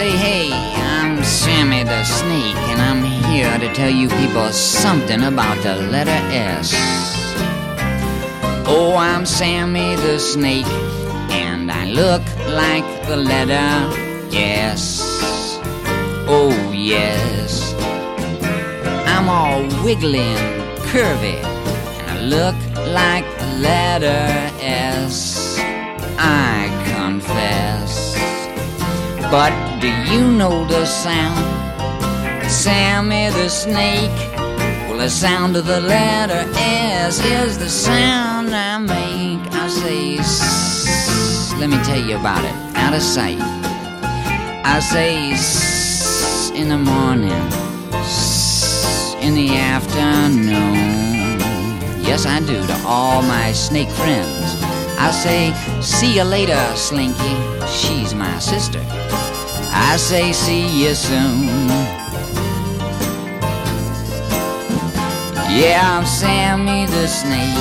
say, hey, I'm Sammy the Snake, and I'm here to tell you people something about the letter S. Oh, I'm Sammy the Snake, and I look like the letter S. Oh, yes. I'm all wiggly and curvy, and I look like the letter S. I. But do you know the sound? Sammy the Snake. Well, the sound of the letter S is the sound I make. I say, "S." let me tell you about it. Out of sight. I say, "S" in the morning, in the afternoon. Yes, I do to all my snake friends. I say, see you later, Slinky. She's my sister. I say, see you soon. Yeah, I'm Sammy the Snake,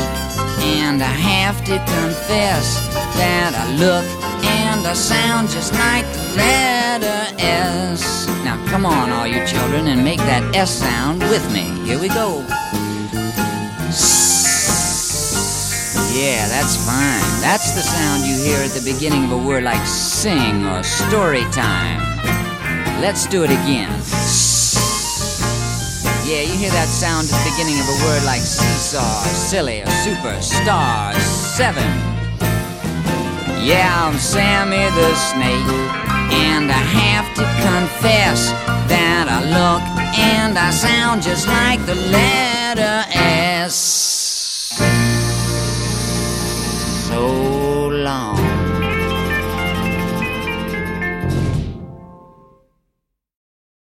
and I have to confess that I look and I sound just like the letter S. Now, come on, all you children, and make that S sound with me. Here we go. Yeah, that's fine. That's the sound you hear at the beginning of a word like sing or story time. Let's do it again. Yeah, you hear that sound at the beginning of a word like seesaw, silly, or super, star, seven. Yeah, I'm Sammy the Snake, and I have to confess that I look and I sound just like the letter S.